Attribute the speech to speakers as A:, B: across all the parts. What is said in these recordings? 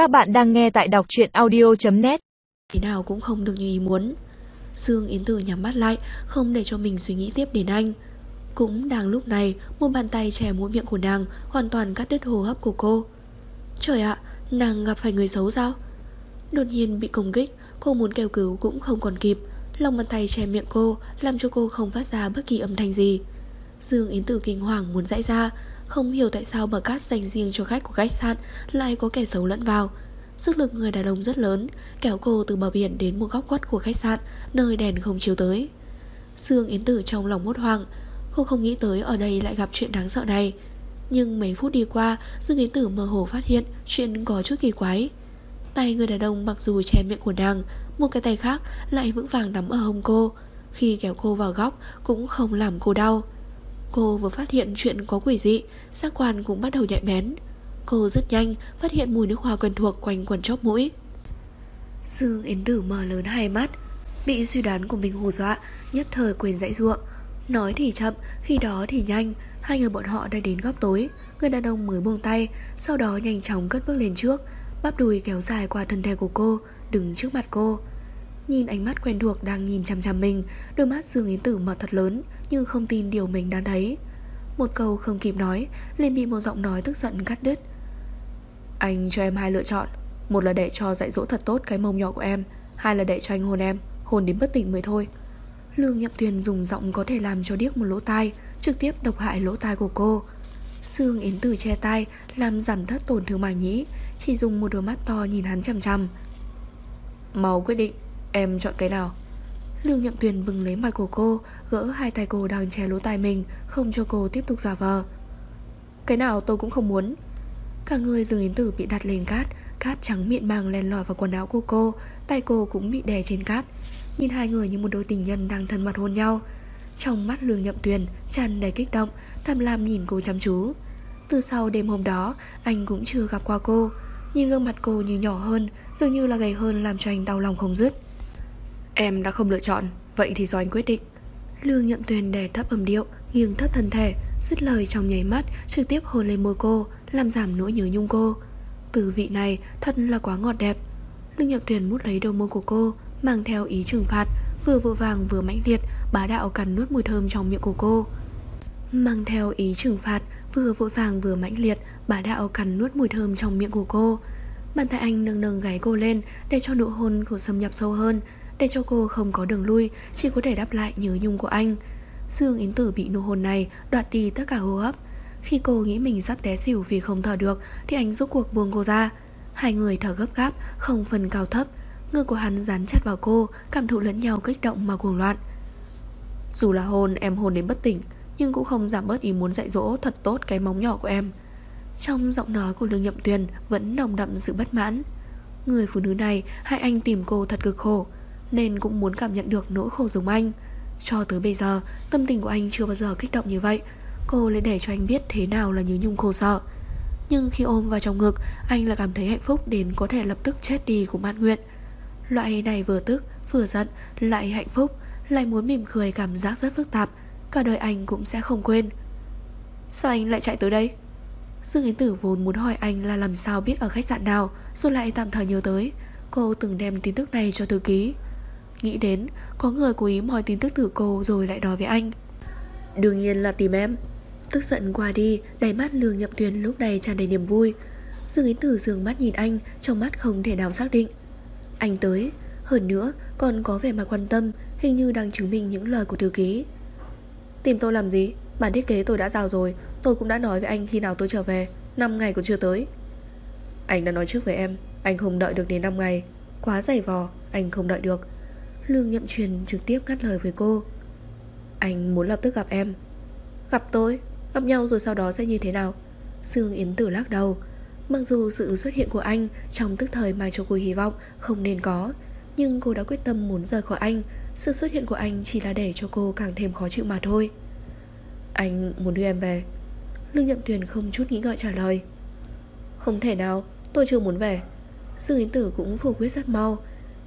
A: Các bạn đang nghe tại đọc truyện audio.net
B: Thế nào cũng không được như ý muốn. Sương Yến Tử nhắm mắt lại Không để cho mình suy nghĩ tiếp đến anh. Cũng đang lúc này Một bàn tay che mũi miệng của nàng Hoàn toàn cắt đứt hô hấp của cô. Trời ạ, nàng gặp phải người xấu sao? Đột nhiên bị công kích Cô muốn kêu cứu cũng không còn kịp. Lòng bàn tay che miệng cô Làm cho cô không phát ra bất kỳ âm thanh gì. Dương Yến Tử kinh hoàng muốn dãy ra không hiểu tại sao bờ cát dành riêng cho khách của khách sạn Lại có kẻ xấu lẫn vào. Sức lực người đàn ông rất lớn Kéo cô từ bờ biển đến một góc quất của khách sạn Nơi đèn không chiếu tới. Dương Yến Tử trong lòng hốt hoang, Cô không nghĩ tới ở đây lại gặp chuyện đáng sợ này. Nhưng mấy phút đi qua Dương Yến Tử mơ hồ phát hiện Chuyện có chút kỳ quái. Tay người đàn ông mặc dù che miệng của nàng Một cái tay khác lại vững vàng nắm ở hông cô. Khi kéo cô vào góc Cũng không làm cô đau. Cô vừa phát hiện chuyện có quỷ dị Giác quan cũng bắt đầu nhạy bén. Cô rất nhanh phát hiện mùi nước hoa quen thuộc quanh quần chóp mũi. Dương Yến Tử mở lớn hai mắt Bị suy đoán của mình hù dọa Nhất thời quên dãy ruộng. Nói thì chậm, khi đó thì nhanh. Hai người bọn họ đã đến góc tối. Người đàn ông mới buông tay Sau đó nhanh chóng cất bước lên trước. Bắp đùi kéo dài qua thân thể của cô Đứng trước mặt cô. Nhìn ánh mắt quen thuộc đang nhìn chằm chằm mình, Đôi mắt Dương Yến Tử mở thật lớn, Nhưng không tin điều mình đang thấy. Một câu không kịp nói, liền bị một giọng nói tức giận cắt đứt. Anh cho em hai lựa chọn, Một là để cho dạy dỗ thật tốt cái mông nhỏ của em, Hai là để cho anh hôn em, Hôn đến bất tỉnh mới thôi. Lương Nhậm Tuyền dùng giọng có thể làm cho điếc một lỗ tai, Trực tiếp độc hại lỗ tai của cô. Sương Yến Tử che tai, Làm giảm thất tổn thương màng nhĩ, Chỉ dùng một đôi mắt to nhìn hắn chằm chằm. Mau quyết định Em chọn cái nào? Lương Nhậm Tuyền bừng lấy mặt của cô, Gỡ hai tay cô đang che lỗ tai mình, Không cho cô tiếp tục giả vờ. Cái nào tôi cũng không muốn. Cả người Dương Yến Tử bị đặt lên cát Cát trắng miệng màng len lỏi vào quần áo của cô, Tay cô cũng bị đè trên cát. Nhìn hai người như một đôi tình nhân đang thân mật hôn nhau. Trong mắt Lương Nhậm Tuyền tràn đầy kích động, Tham lam nhìn cô chăm chú. Từ sau đêm hôm đó, Anh cũng chưa gặp qua cô. Nhìn gương mặt cô như nhỏ hơn, Dường như là gầy hơn làm cho anh đau lòng không dứt. Em đã không lựa chọn, Vậy thì do anh quyết định. Lương Nhậm Tuyền đè thấp âm điệu, Nghiêng thấp thân thể, Dứt lời trong nháy mắt, Trực tiếp hôn lên môi cô, Làm giảm nỗi nhớ nhung cô. Từ vị này, thật là quá ngọt đẹp. Lương Nhậm Tuyền mút lấy đầu môi của cô, Mang theo ý trừng phạt, Vừa vội vàng vừa mãnh liệt, Bá đạo cắn nuốt mùi thơm trong miệng của cô. Mang theo ý trừng phạt, Vừa vội vàng vừa mãnh liệt, Bá đạo cắn nuốt mùi thơm trong miệng của cô. Bàn tay anh nâng nâng gáy cô lên, Để cho nụ hôn của xâm nhập sâu hơn để cho cô không có đường lui, Chỉ có thể đáp lại nhớ nhung của anh. Dương Yến Tử bị nụ hôn này Đoạt đi tất cả hô hấp. Khi cô nghĩ mình sắp té xỉu vì không thở được, Thì anh rút cuộc buông cô ra. Hai người thở gấp gáp, Không phần cao thấp. Ngực của hắn dán chặt vào cô, Cảm thụ lẫn nhau kích động mà cuồng loạn. Dù là hôn, em hôn đến bất tỉnh, Nhưng cũng không giảm bớt ý muốn dạy dỗ Thật tốt cái móng nhỏ của em. Trong giọng nói của Lương Nhậm Tuyền Vẫn nồng đậm sự bất mãn. Người phụ nữ này hại anh tìm cô thật cực khổ. Nên cũng muốn cảm nhận được nỗi khổ giống anh Cho tới bây giờ Tâm tình của anh chưa bao giờ kích động như vậy Cô lại để cho anh biết thế nào là nhớ nhung khổ sợ Nhưng khi ôm vào trong ngực Anh là cảm thấy hạnh phúc đến có thể lập tức chết đi của mãn nguyện Loại này vừa tức, vừa giận, lại hạnh phúc, lại muốn mỉm cười cảm giác rất phức tạp. Cả đời anh cũng sẽ không quên. Sao anh lại chạy tới đây? Dương Yến Tử vốn muốn hỏi anh là làm sao biết ở khách sạn nào, rồi lại tạm thời nhớ tới. Cô từng đem tin tức này cho thư ký. Nghĩ đến, có người cố ý moi tin tức từ cô rồi lại nói với anh. Đương nhiên là tìm em. Tức giận qua đi, đầy mắt lương nhậm tuyền lúc này tràn đầy niềm vui. Dương Yến Tử dường mắt nhìn anh, trong mắt không thể nào xác định. Anh tới, hơn nữa còn có vẻ mặt quan tâm, hình như đang chứng minh những lời của thư ký. Tìm tôi làm gì? Bản thiết kế tôi đã giao rồi, tôi cũng đã nói với anh khi nào tôi trở về, 5 ngày còn chưa tới. Anh đã nói trước với em, anh không đợi được đến 5 ngày, quá dày vò, anh không đợi được. Lương Nhậm Truyền trực tiếp ngắt lời với cô. Anh muốn lập tức gặp em. Gặp tôi? Gặp nhau rồi sau đó sẽ như thế nào? Dương Yến Tử lắc đầu, Mặc dù sự xuất hiện của anh trong tức thời mang cho cô hy vọng không nên có, nhưng cô đã quyết tâm muốn rời khỏi anh. Sự xuất hiện của anh chỉ là để cho cô càng thêm khó chịu mà thôi. Anh muốn đưa em về. Lương Nhậm Tuyền không chút nghĩ ngợi trả lời. Không thể nào, tôi chưa muốn về. Dương Yến Tử cũng phủ quyết rất mau.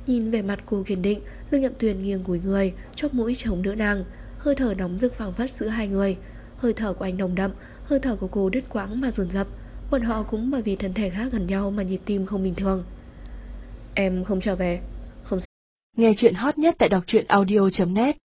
B: Nhìn về mặt cô kiên định, Lương Nhậm Tuyền nghiêng cúi người, chóp mũi chống đỡ nàng, hơi thở nóng rực phảng phất giữa hai người. Hơi thở của anh nồng đậm, hơi thở của cô đứt quãng mà dồn dập. Bọn họ cũng bởi vì thân thể khác gần nhau mà nhịp tim không bình thường. Em không trở về. Không
C: Nghe chuyện hot nhất tại đọc truyện audio.net